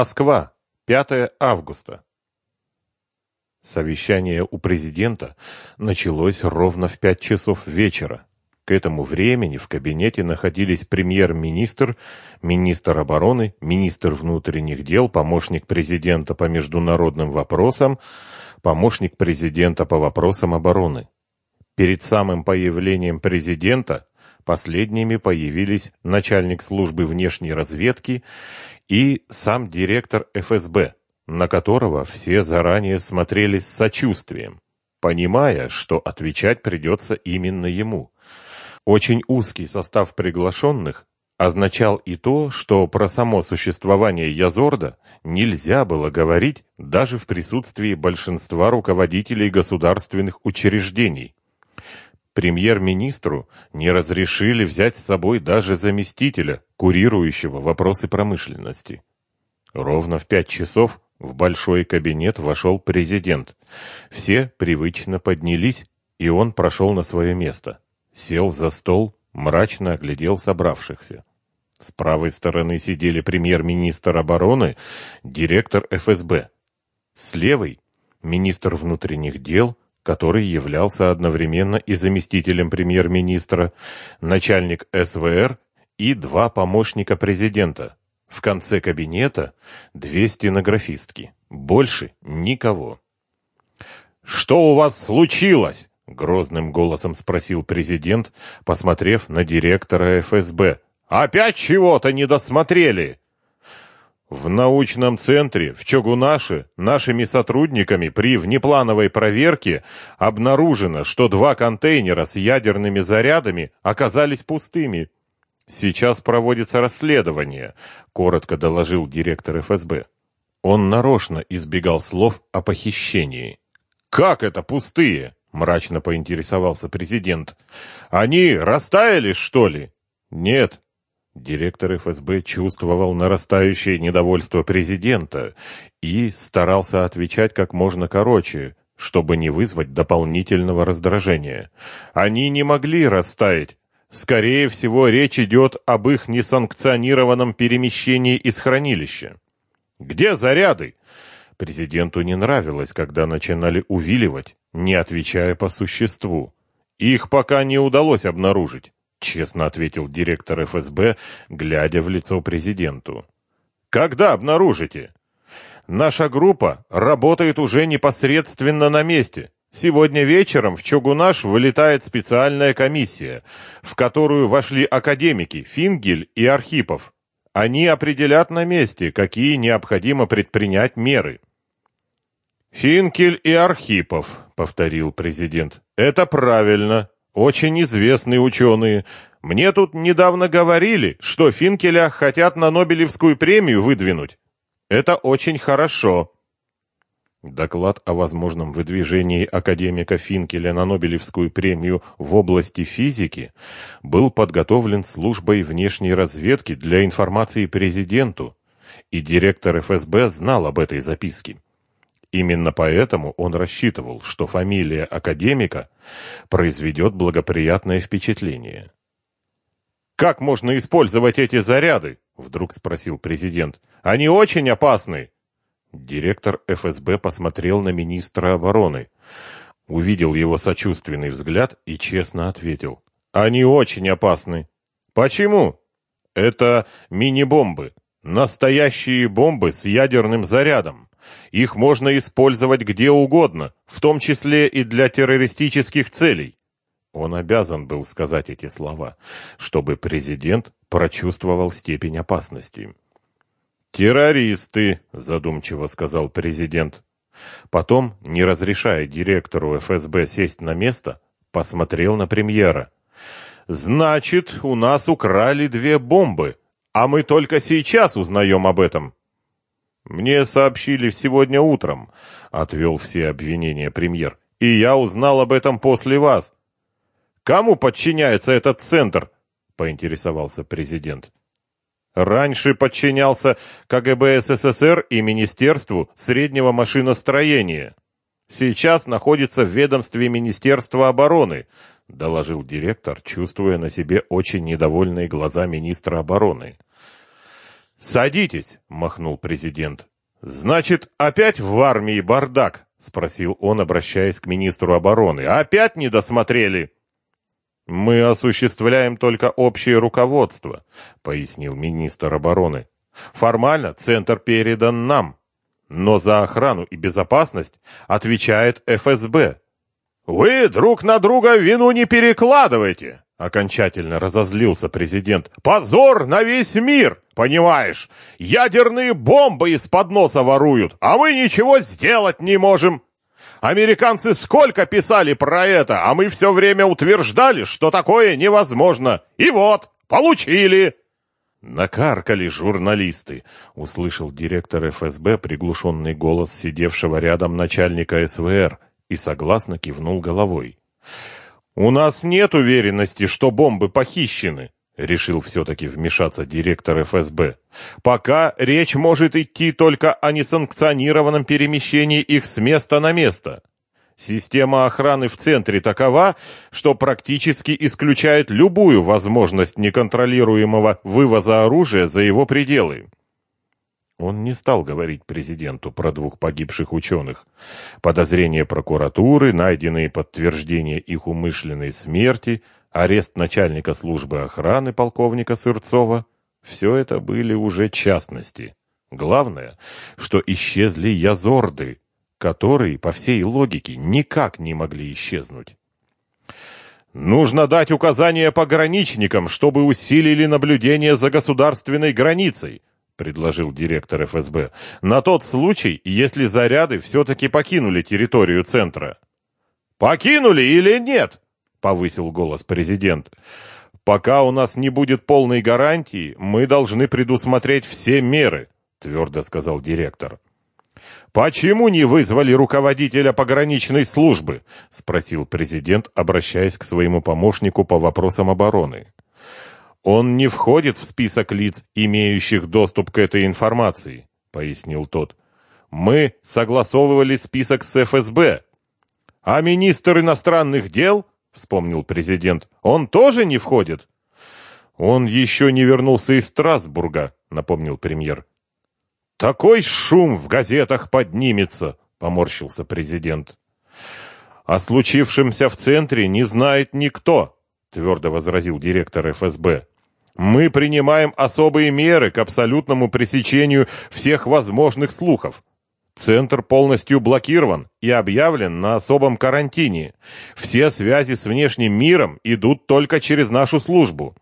Москва, 5 августа. Совещание у президента началось ровно в 5 часов вечера. К этому времени в кабинете находились премьер-министр, министр обороны, министр внутренних дел, помощник президента по международным вопросам, помощник президента по вопросам обороны. Перед самым появлением президента последними появились начальник службы внешней разведки и сам директор ФСБ, на которого все заранее смотрели с сочувствием, понимая, что отвечать придется именно ему. Очень узкий состав приглашенных означал и то, что про само существование Язорда нельзя было говорить даже в присутствии большинства руководителей государственных учреждений. Премьер-министру не разрешили взять с собой даже заместителя, курирующего вопросы промышленности. Ровно в пять часов в большой кабинет вошел президент. Все привычно поднялись, и он прошел на свое место сел за стол, мрачно оглядел собравшихся. С правой стороны сидели премьер-министр обороны, директор ФСБ. С левой – министр внутренних дел, который являлся одновременно и заместителем премьер-министра, начальник СВР и два помощника президента. В конце кабинета две стенографистки. Больше никого. «Что у вас случилось?» Грозным голосом спросил президент, посмотрев на директора ФСБ. «Опять чего-то не досмотрели?» В научном центре в Чогунаше нашими сотрудниками при внеплановой проверке обнаружено, что два контейнера с ядерными зарядами оказались пустыми. Сейчас проводится расследование, коротко доложил директор ФСБ. Он нарочно избегал слов о похищении. Как это пустые? Мрачно поинтересовался президент. Они растаяли, что ли? Нет. Директор ФСБ чувствовал нарастающее недовольство президента и старался отвечать как можно короче, чтобы не вызвать дополнительного раздражения. Они не могли растаять. Скорее всего, речь идет об их несанкционированном перемещении из хранилища. Где заряды? Президенту не нравилось, когда начинали увиливать, не отвечая по существу. Их пока не удалось обнаружить, честно ответил директор ФСБ, глядя в лицо президенту. Когда обнаружите? Наша группа работает уже непосредственно на месте. Сегодня вечером в Чогунаш вылетает специальная комиссия, в которую вошли академики Фингель и Архипов. Они определят на месте, какие необходимо предпринять меры. «Финкель и Архипов», — повторил президент. «Это правильно. Очень известные ученые. Мне тут недавно говорили, что Финкеля хотят на Нобелевскую премию выдвинуть. Это очень хорошо». Доклад о возможном выдвижении академика Финкеля на Нобелевскую премию в области физики был подготовлен службой внешней разведки для информации президенту, и директор ФСБ знал об этой записке. Именно поэтому он рассчитывал, что фамилия академика произведет благоприятное впечатление. «Как можно использовать эти заряды?» — вдруг спросил президент. «Они очень опасны!» Директор ФСБ посмотрел на министра обороны, увидел его сочувственный взгляд и честно ответил. «Они очень опасны!» «Почему?» «Это мини-бомбы, настоящие бомбы с ядерным зарядом. Их можно использовать где угодно, в том числе и для террористических целей. Он обязан был сказать эти слова, чтобы президент прочувствовал степень опасности. «Террористы», — задумчиво сказал президент. Потом, не разрешая директору ФСБ сесть на место, посмотрел на премьера. «Значит, у нас украли две бомбы, а мы только сейчас узнаем об этом». «Мне сообщили сегодня утром», — отвел все обвинения премьер. «И я узнал об этом после вас». «Кому подчиняется этот центр?» — поинтересовался президент. «Раньше подчинялся КГБ СССР и Министерству среднего машиностроения. Сейчас находится в ведомстве Министерства обороны», — доложил директор, чувствуя на себе очень недовольные глаза министра обороны. «Садитесь», — махнул президент. «Значит, опять в армии бардак?» — спросил он, обращаясь к министру обороны. «Опять не досмотрели?» «Мы осуществляем только общее руководство», — пояснил министр обороны. «Формально центр передан нам, но за охрану и безопасность отвечает ФСБ». «Вы друг на друга вину не перекладывайте!» Окончательно разозлился президент. «Позор на весь мир! Понимаешь? Ядерные бомбы из-под носа воруют, а мы ничего сделать не можем!» Американцы сколько писали про это, а мы все время утверждали, что такое невозможно. И вот, получили!» «Накаркали журналисты», — услышал директор ФСБ приглушенный голос сидевшего рядом начальника СВР и согласно кивнул головой. «У нас нет уверенности, что бомбы похищены», — решил все-таки вмешаться директор ФСБ. «Пока речь может идти только о несанкционированном перемещении их с места на место. Система охраны в центре такова, что практически исключает любую возможность неконтролируемого вывоза оружия за его пределы. Он не стал говорить президенту про двух погибших ученых. Подозрения прокуратуры, найденные подтверждения их умышленной смерти, арест начальника службы охраны полковника Сырцова – все это были уже частности. Главное, что исчезли язорды, которые, по всей логике, никак не могли исчезнуть. Нужно дать указания пограничникам, чтобы усилили наблюдение за государственной границей, предложил директор ФСБ, на тот случай, если заряды все-таки покинули территорию центра. «Покинули или нет?» — повысил голос президент. «Пока у нас не будет полной гарантии, мы должны предусмотреть все меры», — твердо сказал директор. «Почему не вызвали руководителя пограничной службы?» — спросил президент, обращаясь к своему помощнику по вопросам обороны. Он не входит в список лиц, имеющих доступ к этой информации, пояснил тот. Мы согласовывали список с ФСБ. А министр иностранных дел, вспомнил президент, он тоже не входит. Он еще не вернулся из Страсбурга, напомнил премьер. Такой шум в газетах поднимется, поморщился президент. О случившемся в центре не знает никто, твердо возразил директор ФСБ. Мы принимаем особые меры к абсолютному пресечению всех возможных слухов. Центр полностью блокирован и объявлен на особом карантине. Все связи с внешним миром идут только через нашу службу.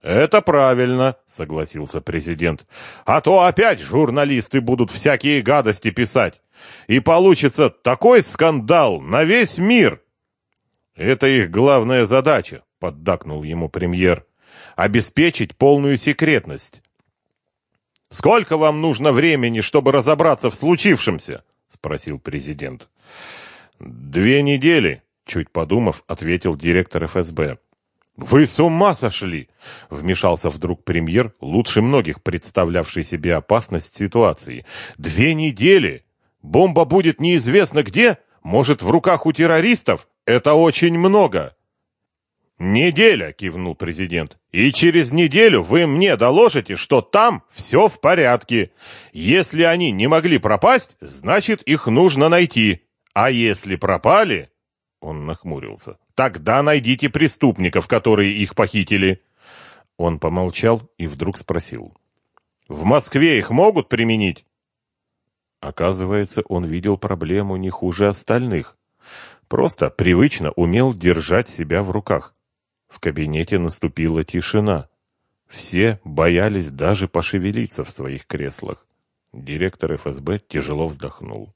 Это правильно, согласился президент. А то опять журналисты будут всякие гадости писать. И получится такой скандал на весь мир. Это их главная задача, поддакнул ему премьер обеспечить полную секретность. «Сколько вам нужно времени, чтобы разобраться в случившемся?» — спросил президент. «Две недели», — чуть подумав, ответил директор ФСБ. «Вы с ума сошли!» — вмешался вдруг премьер, лучше многих представлявший себе опасность ситуации. «Две недели! Бомба будет неизвестно где? Может, в руках у террористов? Это очень много!» «Неделя», — кивнул президент. «И через неделю вы мне доложите, что там все в порядке. Если они не могли пропасть, значит, их нужно найти. А если пропали...» Он нахмурился. «Тогда найдите преступников, которые их похитили». Он помолчал и вдруг спросил. «В Москве их могут применить?» Оказывается, он видел проблему не хуже остальных. Просто привычно умел держать себя в руках. В кабинете наступила тишина. Все боялись даже пошевелиться в своих креслах. Директор ФСБ тяжело вздохнул.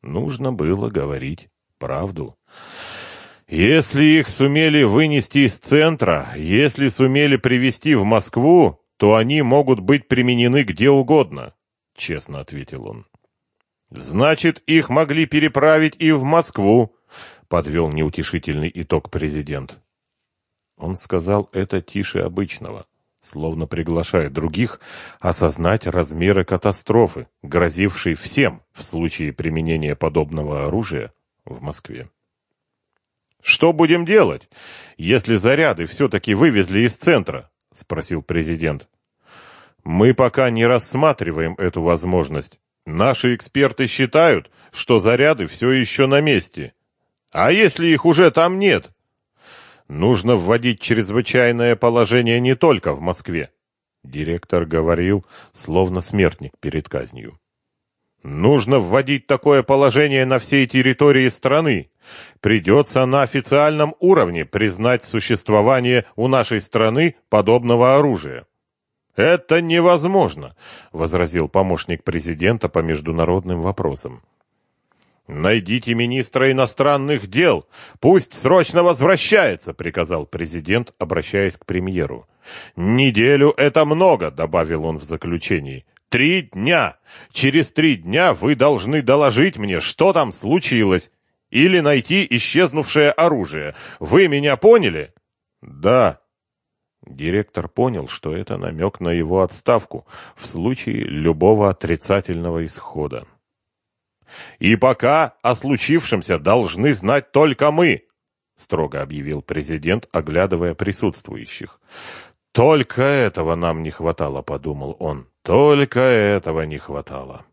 Нужно было говорить правду. Если их сумели вынести из центра, если сумели привести в Москву, то они могут быть применены где угодно, честно ответил он. Значит, их могли переправить и в Москву, подвел неутешительный итог президент. Он сказал это тише обычного, словно приглашая других осознать размеры катастрофы, грозившей всем в случае применения подобного оружия в Москве. «Что будем делать, если заряды все-таки вывезли из центра?» — спросил президент. Мы пока не рассматриваем эту возможность. Наши эксперты считают, что заряды все еще на месте. А если их уже там нет? Нужно вводить чрезвычайное положение не только в Москве. Директор говорил, словно смертник перед казнью. Нужно вводить такое положение на всей территории страны. Придется на официальном уровне признать существование у нашей страны подобного оружия. Это невозможно, возразил помощник президента по международным вопросам. «Найдите министра иностранных дел! Пусть срочно возвращается!» — приказал президент, обращаясь к премьеру. «Неделю — это много!» — добавил он в заключении. «Три дня! Через три дня вы должны доложить мне, что там случилось, или найти исчезнувшее оружие. Вы меня поняли?» «Да». Директор понял, что это намек на его отставку в случае любого отрицательного исхода. И пока о случившемся должны знать только мы, строго объявил президент, оглядывая присутствующих. Только этого нам не хватало, подумал он. Только этого не хватало.